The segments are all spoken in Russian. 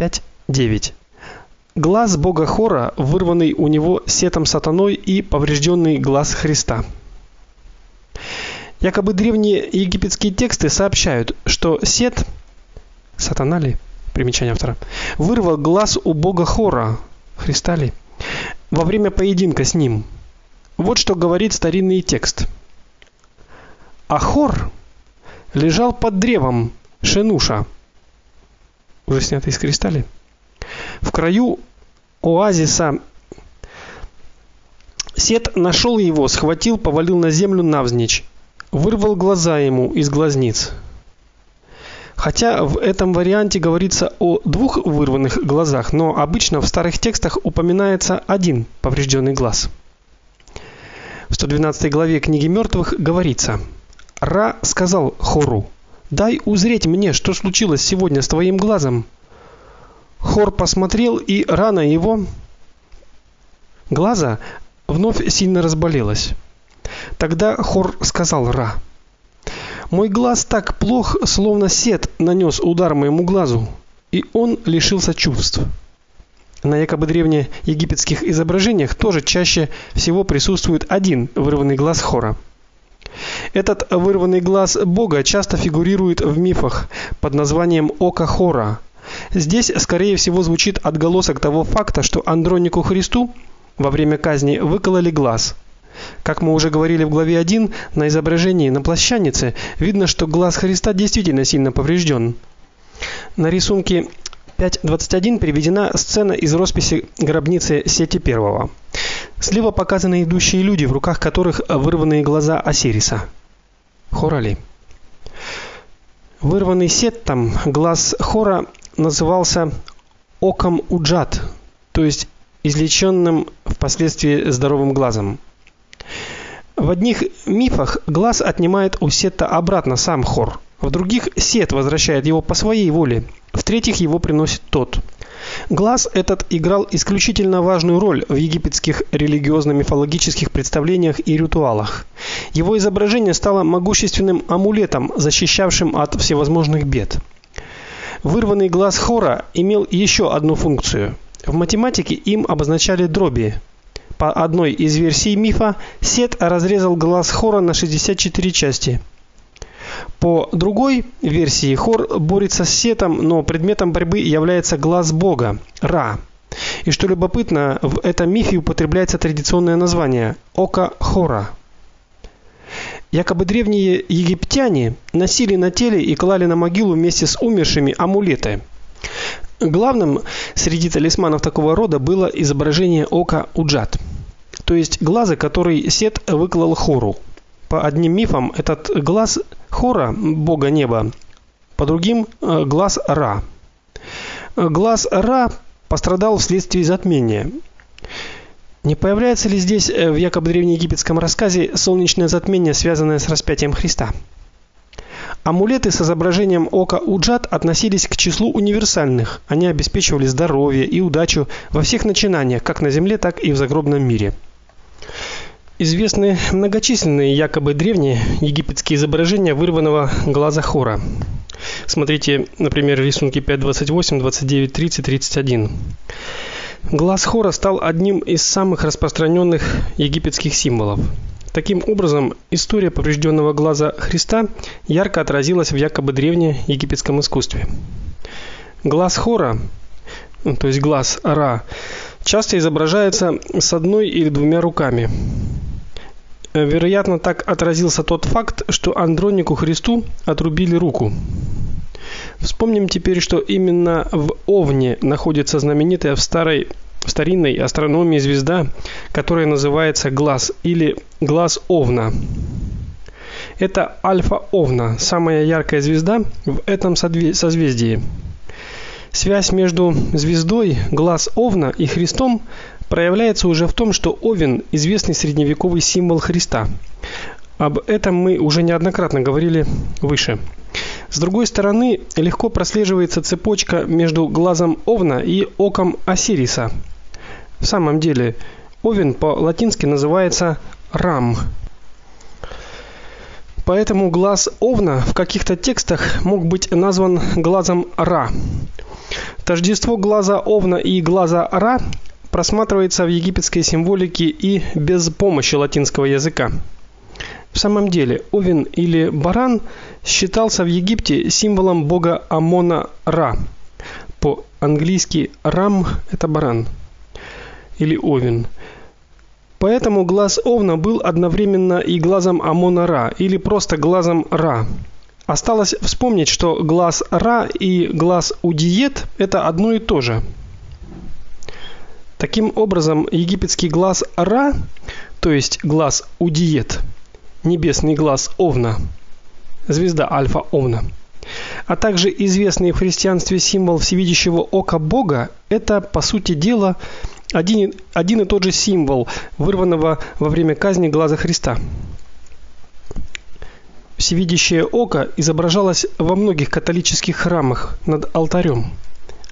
5:9. Глаз бога Хора, вырванный у него сетом сатаной и поврежденный глаз Христа. Якобы древние египетские тексты сообщают, что Сет сатана ли примечание автора вырвал глаз у бога Хора, Христа ли, во время поединка с ним. Вот что говорит старинный текст. Ахор лежал под древом Шенуша, уже снятый из кристалли. В краю оазиса Сет нашел его, схватил, повалил на землю навзничь, вырвал глаза ему из глазниц. Хотя в этом варианте говорится о двух вырванных глазах, но обычно в старых текстах упоминается один поврежденный глаз. В 112 главе книги мертвых говорится: Ра сказал Хору: "Дай узреть мне, что случилось сегодня с твоим глазом". Хор посмотрел, и рана его глаза вновь сильно разболелась. Тогда Хор сказал Ра: мой глаз так плох, словно сет нанес удар моему глазу, и он лишился чувств. На якобы древнеегипетских изображениях тоже чаще всего присутствует один вырванный глаз Хора. Этот вырванный глаз бога часто фигурирует в мифах под названием Око Хора. Здесь, скорее всего, звучит отголосок того факта, что Андронику Христу во время казни выкололи глаз – как мы уже говорили в главе 1, на изображении на плащанице видно, что глаз Христа действительно сильно поврежден. На рисунке 5.21 приведена сцена из росписи гробницы Сети I. Слева показаны идущие люди, в руках которых вырванные глаза Осириса. Хорали. Вырванный сеттом глаз Хора назывался оком Уджат, то есть излеченным впоследствии здоровым глазом. В одних мифах глаз отнимает у Сета обратно сам Хор. В других Сет возвращает его по своей воле. В третьих его приносит тот. Глаз этот играл исключительно важную роль в египетских религиозно-мифологических представлениях и ритуалах. Его изображение стало могущественным амулетом, защищавшим от всевозможных бед. Вырванный глаз Хора имел еще одну функцию. В математике им обозначали дроби, по одной из версий мифа, Сет разрезал глаз Хора на 64 части. По другой версии Хор борется с Сетом, но предметом борьбы является глаз бога Ра. И что любопытно, в этом мифе употребляется традиционное название Ока Хора. Якобы древние египтяне носили на теле и клали на могилу вместе с умершими амулеты. Главным среди талисманов такого рода было изображение ока Уджат, то есть глаза, который Сет выклал Хору. По одним мифам этот глаз Хора, бога неба, по другим э, глаз Ра. Глаз Ра пострадал вследствие затмения. Не появляется ли здесь э, в якобы древнеегипетском рассказе солнечное затмение, связанное с распятием Христа? Амулеты с изображением ока Уджат относились к числу универсальных. Они обеспечивали здоровье и удачу во всех начинаниях, как на земле, так и в загробном мире. Известны многочисленные якобы древние египетские изображения вырванного глаза Хора. Смотрите, например, рисунки 5.28, 29, 30, 31. Глаз Хора стал одним из самых распространенных египетских символов. Таким образом, история поврежденного глаза Христа ярко отразилась в якобы древнеегипетском искусстве. Глаз Хора, ну, то есть глаз Ра, часто изображается с одной или двумя руками. Вероятно, так отразился тот факт, что Андронику Христу отрубили руку. Вспомним теперь, что именно в Овне находится знаменитая в старой в старинной астрономии звезда, которая называется Глаз или Глаз Овна. Это Альфа Овна, самая яркая звезда в этом созвездии. Связь между звездой Глаз Овна и Христом проявляется уже в том, что Овен известный средневековый символ Христа. Об этом мы уже неоднократно говорили выше. С другой стороны, легко прослеживается цепочка между глазом Овна и оком Осириса. В самом деле, Овен по-латински называется Рам. Поэтому глаз Овна в каких-то текстах мог быть назван глазом Ра. Тождество глаза Овна и глаза Ра просматривается в египетской символике и без помощи латинского языка. В самом деле, овен или баран считался в Египте символом бога Амона Ра. По-английски рам это баран или овен. Поэтому глаз овна был одновременно и глазом Амона Ра или просто глазом Ра. Осталось вспомнить, что глаз Ра и глаз Удиет это одно и то же. Таким образом, египетский глаз Ра, то есть глаз Удиет, небесный глаз Овна, звезда Альфа Овна, а также известный в христианстве символ всевидящего ока Бога это по сути дела один один и тот же символ вырванного во время казни глаза Христа. Всевидящее око изображалось во многих католических храмах над алтарем.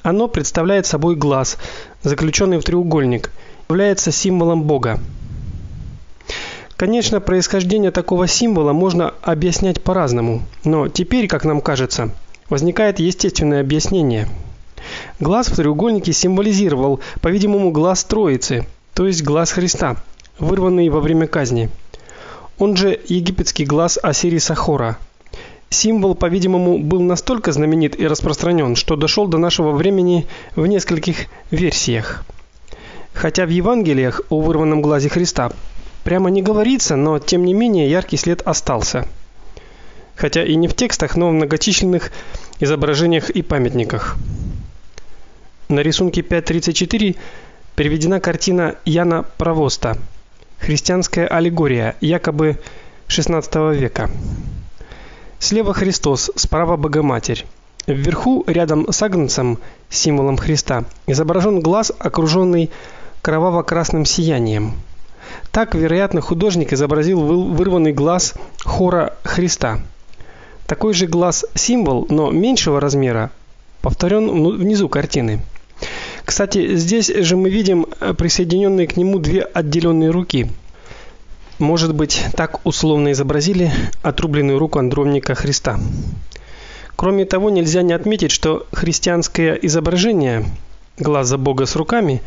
Оно представляет собой глаз, заключенный в треугольник, является символом Бога. Конечно, происхождение такого символа можно объяснять по-разному, но теперь, как нам кажется, возникает естественное объяснение. Глаз в треугольнике символизировал, по-видимому, глаз Троицы, то есть глаз Христа, вырванный во время казни он же египетский глаз Осириса Хора. Символ, по-видимому, был настолько знаменит и распространен, что дошел до нашего времени в нескольких версиях. Хотя в Евангелиях о вырванном глазе Христа прямо не говорится, но тем не менее яркий след остался. Хотя и не в текстах, но в многочисленных изображениях и памятниках. На рисунке 5.34 приведена картина Яна Провоста – Христианская аллегория, якобы XVI века. Слева Христос, справа Богоматерь. Вверху, рядом с агнцем, символом Христа, изображен глаз, окруженный кроваво-красным сиянием. Так, вероятно, художник изобразил вырванный глаз хора Христа. Такой же глаз-символ, но меньшего размера, повторен внизу картины. Кстати, здесь же мы видим э, присоединенные к нему две отделенные руки. Может быть, так условно изобразили отрубленную руку андромника Христа. Кроме того, нельзя не отметить, что христианское изображение глаза Бога с руками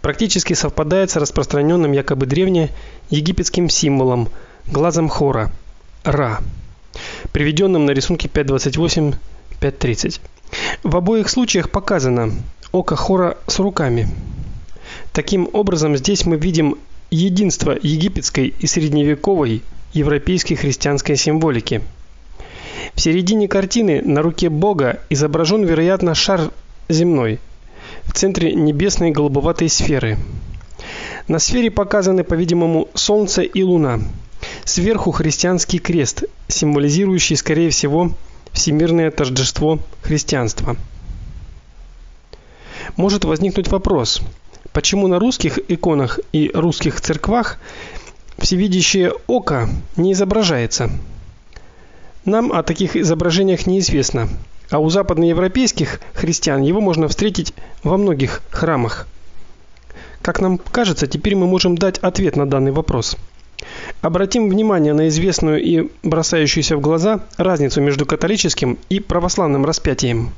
практически совпадает с распространенным якобы древне египетским символом глазом Хора Ра, приведенным на рисунке 528-530. В обоих случаях показано, око Хора с руками. Таким образом, здесь мы видим единство египетской и средневековой европейской христианской символики. В середине картины на руке Бога изображен, вероятно, шар земной в центре небесной голубоватой сферы. На сфере показаны, по-видимому, солнце и луна. Сверху христианский крест, символизирующий, скорее всего, всемирное торжество христианства может возникнуть вопрос: почему на русских иконах и русских церквах всевидящее око не изображается? Нам о таких изображениях неизвестно, а у западноевропейских христиан его можно встретить во многих храмах. Как нам кажется, теперь мы можем дать ответ на данный вопрос. Обратим внимание на известную и бросающуюся в глаза разницу между католическим и православным распятием.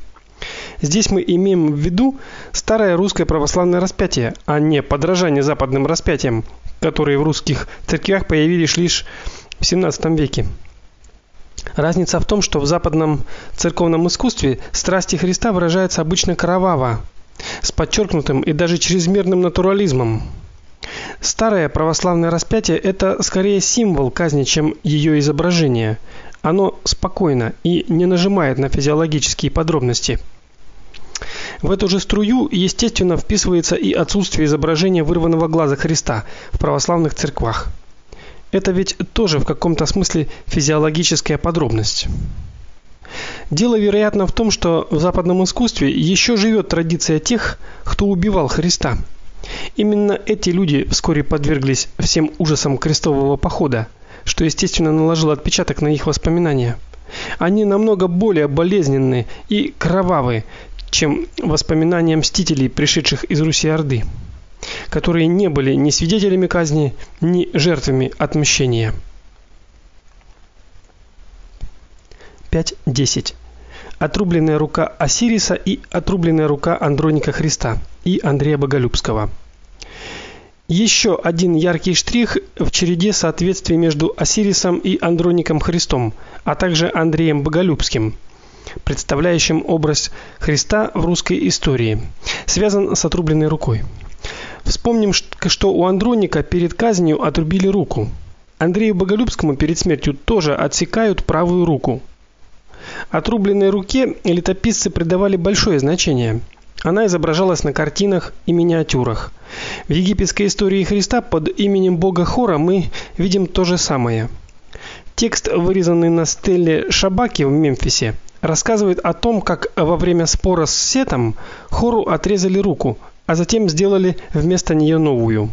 Здесь мы имеем в виду старое русское православное распятие, а не подражание западным распятиям, которые в русских церквях появились лишь в 17 веке. Разница в том, что в западном церковном искусстве страсти Христа выражаются обычно кроваво, с подчеркнутым и даже чрезмерным натурализмом. Старое православное распятие это скорее символ казни, чем ее изображение. Оно спокойно и не нажимает на физиологические подробности. В эту же струю, естественно, вписывается и отсутствие изображения вырванного глаза Христа в православных церквах. Это ведь тоже в каком-то смысле физиологическая подробность. Дело, вероятно, в том, что в западном искусстве еще живет традиция тех, кто убивал Христа. Именно эти люди вскоре подверглись всем ужасам крестового похода, что естественно наложило отпечаток на их воспоминания. Они намного более болезненны и кровавы, чем воспоминания мстителей, пришедших из Руси-Орды, которые не были ни свидетелями казни, ни жертвами отмщения. 5.10. отрубленная рука Осириса и отрубленная рука Андроника Христа и Андрея Боголюбского. Еще один яркий штрих в череде соответствий между Осирисом и Андроником Христом, а также Андреем Боголюбским, представляющим образ Христа в русской истории, связан с отрубленной рукой. Вспомним, что у Андроника перед казнью отрубили руку. Андрею Боголюбскому перед смертью тоже отсекают правую руку. Отрубленной руке летописцы придавали большое значение. Она изображалась на картинах и миниатюрах. В египетской истории Христа под именем бога Хора мы видим то же самое. Текст, вырезанный на стеле Шабаки в Мемфисе, рассказывает о том, как во время спора с Сетом Хору отрезали руку, а затем сделали вместо нее новую.